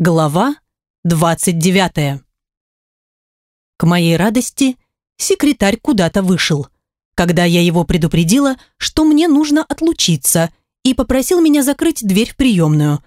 Глава 29. К моей радости секретарь куда-то вышел, когда я его предупредила, что мне нужно отлучиться, и попросил меня закрыть дверь в приемную.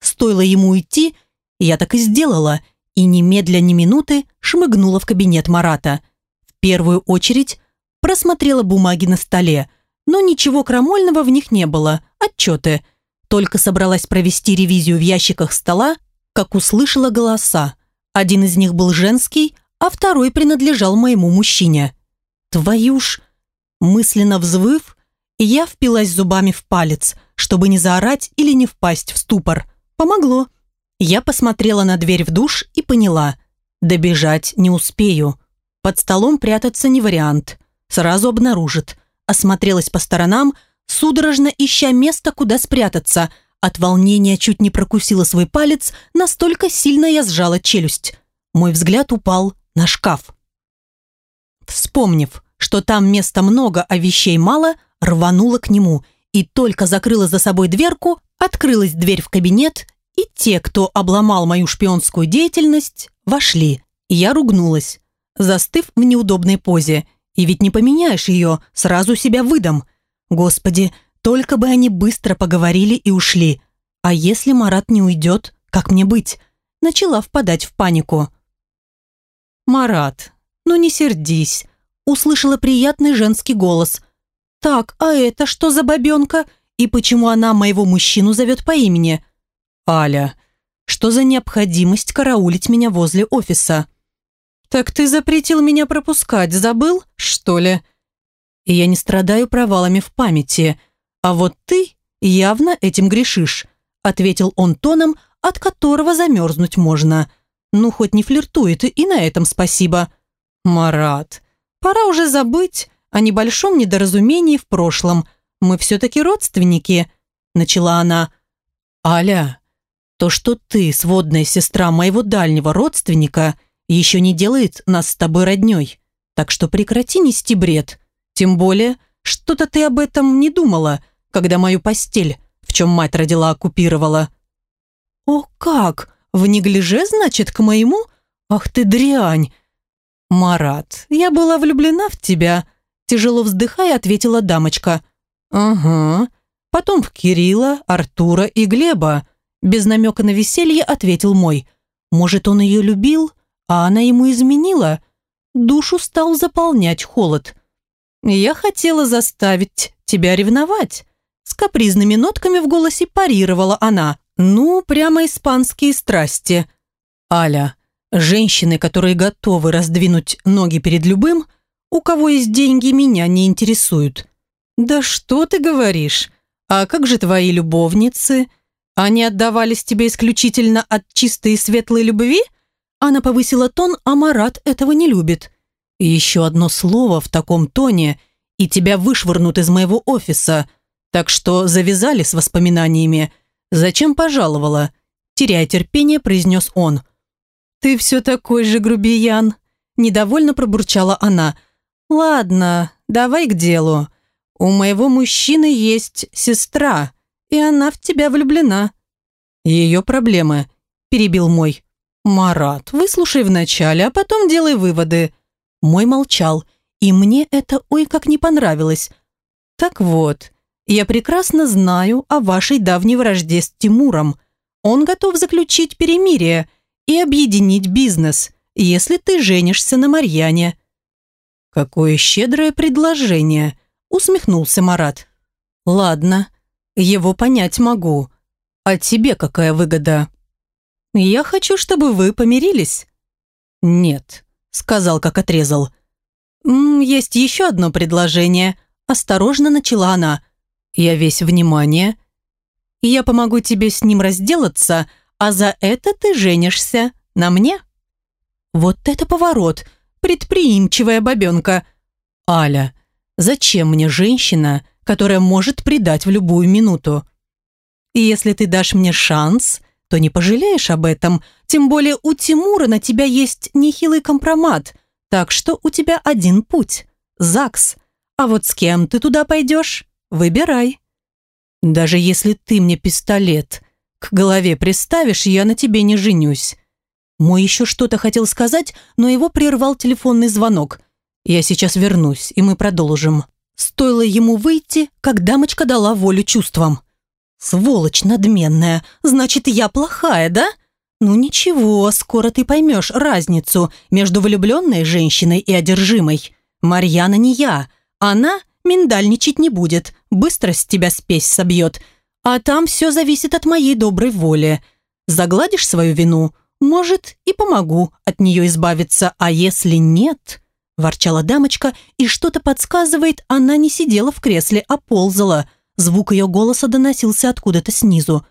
Стоило ему уйти, я так и сделала, и немедля ни минуты шмыгнула в кабинет Марата. В первую очередь просмотрела бумаги на столе, но ничего крамольного в них не было, отчеты. Только собралась провести ревизию в ящиках стола, как услышала голоса. Один из них был женский, а второй принадлежал моему мужчине. Твою ж... Мысленно взвыв, я впилась зубами в палец, чтобы не заорать или не впасть в ступор. Помогло. Я посмотрела на дверь в душ и поняла. Добежать не успею. Под столом прятаться не вариант. Сразу обнаружит. Осмотрелась по сторонам, судорожно ища место, куда спрятаться – от волнения чуть не прокусила свой палец, настолько сильно я сжала челюсть. Мой взгляд упал на шкаф. Вспомнив, что там места много, а вещей мало, рванула к нему и только закрыла за собой дверку, открылась дверь в кабинет, и те, кто обломал мою шпионскую деятельность, вошли. Я ругнулась, застыв в неудобной позе. И ведь не поменяешь ее, сразу себя выдам. Господи, только бы они быстро поговорили и ушли. А если Марат не уйдет, как мне быть? Начала впадать в панику. «Марат, ну не сердись», услышала приятный женский голос. «Так, а это что за бабенка? И почему она моего мужчину зовет по имени?» «Аля, что за необходимость караулить меня возле офиса?» «Так ты запретил меня пропускать, забыл, что ли?» И я не страдаю провалами в памяти. «А вот ты явно этим грешишь», ответил он тоном, от которого замерзнуть можно. «Ну, хоть не флиртует, и на этом спасибо». «Марат, пора уже забыть о небольшом недоразумении в прошлом. Мы все-таки родственники», начала она. «Аля, то, что ты сводная сестра моего дальнего родственника, еще не делает нас с тобой родней. Так что прекрати нести бред. Тем более, что-то ты об этом не думала, когда мою постель, в чем мать родила, оккупировала. О, как? В неглиже, значит, к моему? Ах ты дрянь! Марат, я была влюблена в тебя, тяжело вздыхая, ответила дамочка. Ага. Потом в Кирилла, Артура и Глеба. Без намека на веселье ответил мой. Может, он ее любил, а она ему изменила? Душу стал заполнять холод. Я хотела заставить тебя ревновать. С капризными нотками в голосе парировала она. «Ну, прямо испанские страсти». «Аля, женщины, которые готовы раздвинуть ноги перед любым, у кого есть деньги, меня не интересуют». «Да что ты говоришь? А как же твои любовницы? Они отдавались тебе исключительно от чистой и светлой любви?» Она повысила тон, а Марат этого не любит. Еще одно слово в таком тоне, и тебя вышвырнут из моего офиса. Так что завязали с воспоминаниями. Зачем пожаловала?» Теряя терпение, произнес он. «Ты все такой же грубиян», – недовольно пробурчала она. «Ладно, давай к делу. У моего мужчины есть сестра, и она в тебя влюблена». «Ее проблемы», – перебил мой. «Марат, выслушай вначале, а потом делай выводы». Мой молчал, и мне это ой как не понравилось. «Так вот, я прекрасно знаю о вашей давней вражде с Тимуром. Он готов заключить перемирие и объединить бизнес, если ты женишься на Марьяне». «Какое щедрое предложение!» – усмехнулся Марат. «Ладно, его понять могу. А тебе какая выгода?» «Я хочу, чтобы вы помирились». «Нет», – сказал, как отрезал. «М -м, «Есть еще одно предложение», – осторожно начала она. Я весь внимание. Я помогу тебе с ним разделаться, а за это ты женишься на мне. Вот это поворот, предприимчивая бабенка. Аля, зачем мне женщина, которая может предать в любую минуту? И если ты дашь мне шанс, то не пожалеешь об этом, тем более у Тимура на тебя есть нехилый компромат, так что у тебя один путь – ЗАГС. А вот с кем ты туда пойдешь? Выбирай. Даже если ты мне пистолет К голове приставишь, я на тебе не женюсь». Мой еще что-то хотел сказать, но его прервал телефонный звонок. «Я сейчас вернусь, и мы продолжим». Стоило ему выйти, как дамочка дала волю чувствам. «Сволочь надменная, значит, я плохая, да?» «Ну ничего, скоро ты поймешь разницу между влюбленной женщиной и одержимой. Марьяна не я. Она миндальничать не будет, быстро с тебя спесь собьет. А там все зависит от моей доброй воли. Загладишь свою вину, может, и помогу от нее избавиться, а если нет...» Ворчала дамочка, и что-то подсказывает, она не сидела в кресле, а ползала. Звук ее голоса доносился откуда-то снизу.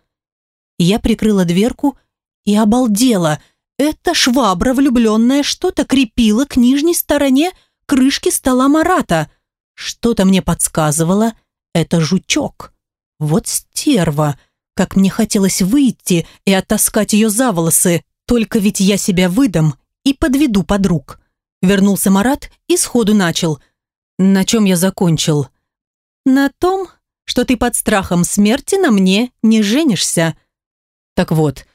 Я прикрыла дверку и обалдела. Эта швабра влюбленная что-то крепила к нижней стороне крышки стола Марата. Что-то мне подсказывало, это жучок. Вот стерва. Как мне хотелось выйти и оттаскать ее за волосы. Только ведь я себя выдам и подведу подруг. Вернулся Марат и сходу начал. На чем я закончил? На том, что ты под страхом смерти на мне не женишься. Так вот,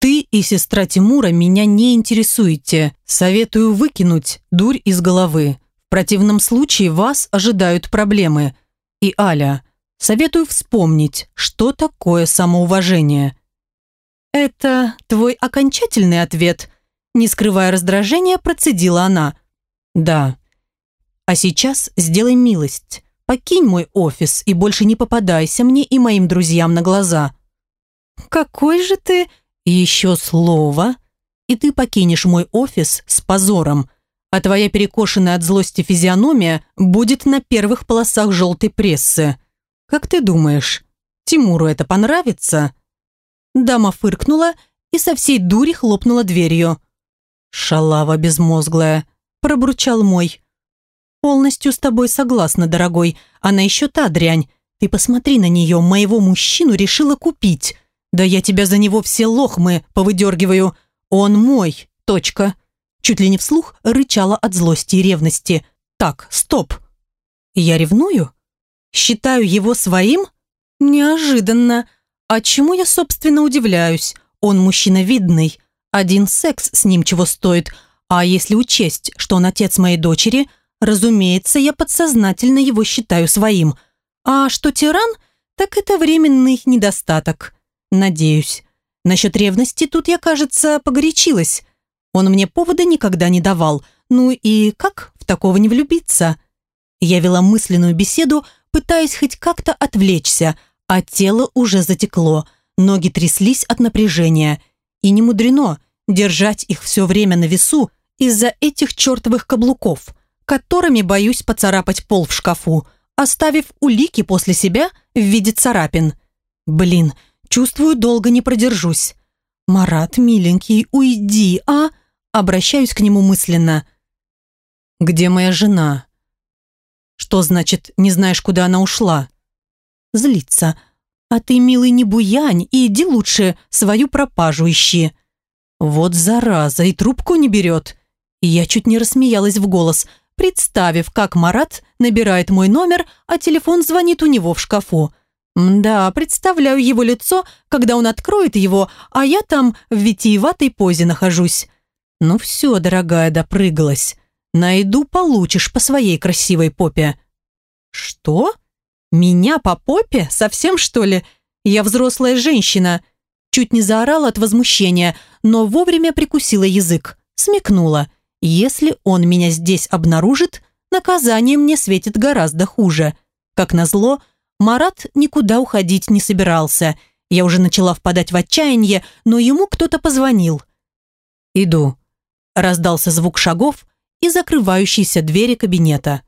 ты и сестра Тимура меня не интересуете. Советую выкинуть дурь из головы. Противном случае вас ожидают проблемы. И Аля, советую вспомнить, что такое самоуважение. Это твой окончательный ответ? Не скрывая раздражения, процедила она. Да. А сейчас сделай милость. Покинь мой офис и больше не попадайся мне и моим друзьям на глаза. Какой же ты еще слово, и ты покинешь мой офис с позором, а твоя перекошенная от злости физиономия будет на первых полосах желтой прессы. Как ты думаешь, Тимуру это понравится?» Дама фыркнула и со всей дури хлопнула дверью. «Шалава безмозглая», – пробурчал мой. «Полностью с тобой согласна, дорогой. Она еще та дрянь. Ты посмотри на нее, моего мужчину решила купить. Да я тебя за него все лохмы повыдергиваю. Он мой. Точка. Чуть ли не вслух рычала от злости и ревности. Так, стоп. Я ревную? Считаю его своим? Неожиданно. А чему я, собственно, удивляюсь? Он мужчина видный. Один секс с ним чего стоит. А если учесть, что он отец моей дочери, разумеется, я подсознательно его считаю своим. А что тиран, так это временный недостаток. Надеюсь. Насчет ревности тут я, кажется, погорячилась. Он мне повода никогда не давал. Ну и как в такого не влюбиться? Я вела мысленную беседу, пытаясь хоть как-то отвлечься, а тело уже затекло, ноги тряслись от напряжения. И не мудрено держать их все время на весу из-за этих чертовых каблуков, которыми боюсь поцарапать пол в шкафу, оставив улики после себя в виде царапин. Блин, Чувствую, долго не продержусь. «Марат, миленький, уйди, а?» Обращаюсь к нему мысленно. «Где моя жена?» «Что значит, не знаешь, куда она ушла?» Злится. «А ты, милый, не буянь и иди лучше свою пропажу ищи». Вот зараза, и трубку не берет. Я чуть не рассмеялась в голос, представив, как Марат набирает мой номер, а телефон звонит у него в шкафу. Да, представляю его лицо, когда он откроет его, а я там в витиеватой позе нахожусь. Ну все, дорогая, допрыгалась. Найду, получишь по своей красивой попе. Что? Меня по попе? Совсем что ли? Я взрослая женщина. Чуть не заорала от возмущения, но вовремя прикусила язык. Смекнула. Если он меня здесь обнаружит, наказание мне светит гораздо хуже. Как назло, Марат никуда уходить не собирался. Я уже начала впадать в отчаяние, но ему кто-то позвонил. «Иду», – раздался звук шагов и закрывающейся двери кабинета.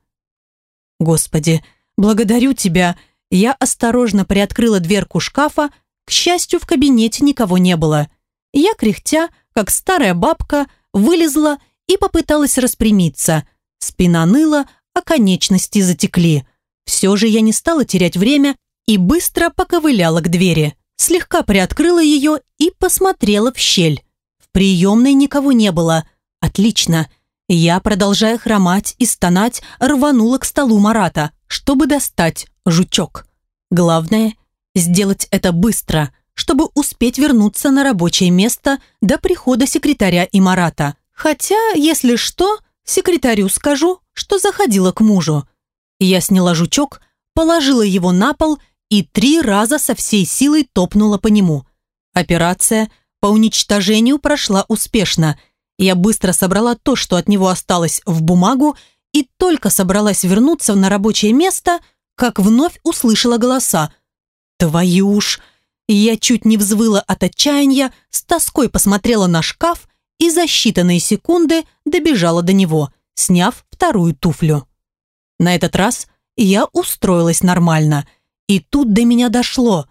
«Господи, благодарю тебя!» Я осторожно приоткрыла дверку шкафа, к счастью, в кабинете никого не было. Я, кряхтя, как старая бабка, вылезла и попыталась распрямиться. Спина ныла, а конечности затекли. Все же я не стала терять время и быстро поковыляла к двери, слегка приоткрыла ее и посмотрела в щель. В приемной никого не было. Отлично. Я, продолжая хромать и стонать, рванула к столу Марата, чтобы достать жучок. Главное – сделать это быстро, чтобы успеть вернуться на рабочее место до прихода секретаря и Марата. Хотя, если что, секретарю скажу, что заходила к мужу. Я сняла жучок, положила его на пол и три раза со всей силой топнула по нему. Операция по уничтожению прошла успешно. Я быстро собрала то, что от него осталось, в бумагу и только собралась вернуться на рабочее место, как вновь услышала голоса. «Твою ж!» Я чуть не взвыла от отчаяния, с тоской посмотрела на шкаф и за считанные секунды добежала до него, сняв вторую туфлю. На этот раз я устроилась нормально, и тут до меня дошло.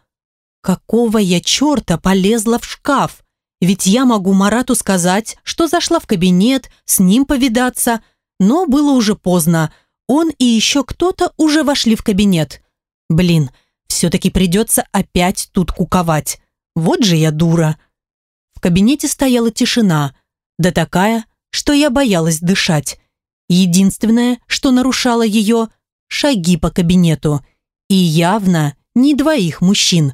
Какого я черта полезла в шкаф? Ведь я могу Марату сказать, что зашла в кабинет, с ним повидаться, но было уже поздно. Он и еще кто-то уже вошли в кабинет. Блин, все-таки придется опять тут куковать. Вот же я дура. В кабинете стояла тишина, да такая, что я боялась дышать. Единственное, что нарушало ее – шаги по кабинету. И явно не двоих мужчин.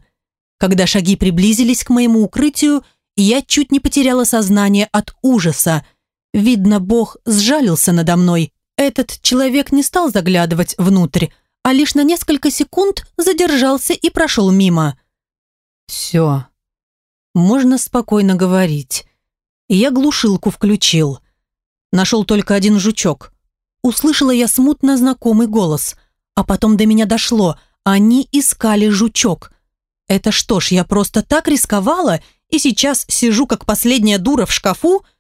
Когда шаги приблизились к моему укрытию, я чуть не потеряла сознание от ужаса – Видно, Бог сжалился надо мной. Этот человек не стал заглядывать внутрь, а лишь на несколько секунд задержался и прошел мимо. «Все. Можно спокойно говорить». Я глушилку включил. Нашел только один жучок. Услышала я смутно знакомый голос, а потом до меня дошло. Они искали жучок. Это что ж, я просто так рисковала и сейчас сижу как последняя дура в шкафу –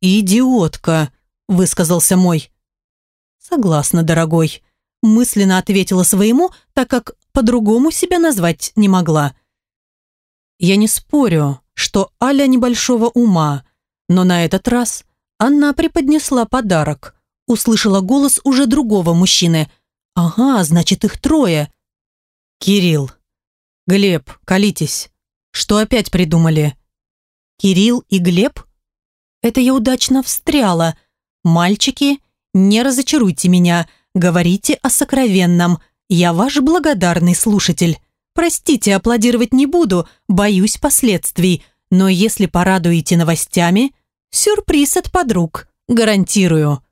«Идиотка», – высказался мой. «Согласна, дорогой», – мысленно ответила своему, так как по-другому себя назвать не могла. Я не спорю, что Аля небольшого ума, но на этот раз она преподнесла подарок. Услышала голос уже другого мужчины. «Ага, значит, их трое». «Кирилл, Глеб, колитесь. Что опять придумали?» «Кирилл и Глеб?» Это я удачно встряла. Мальчики, не разочаруйте меня, говорите о сокровенном. Я ваш благодарный слушатель. Простите, аплодировать не буду, боюсь последствий, но если порадуете новостями, сюрприз от подруг, гарантирую.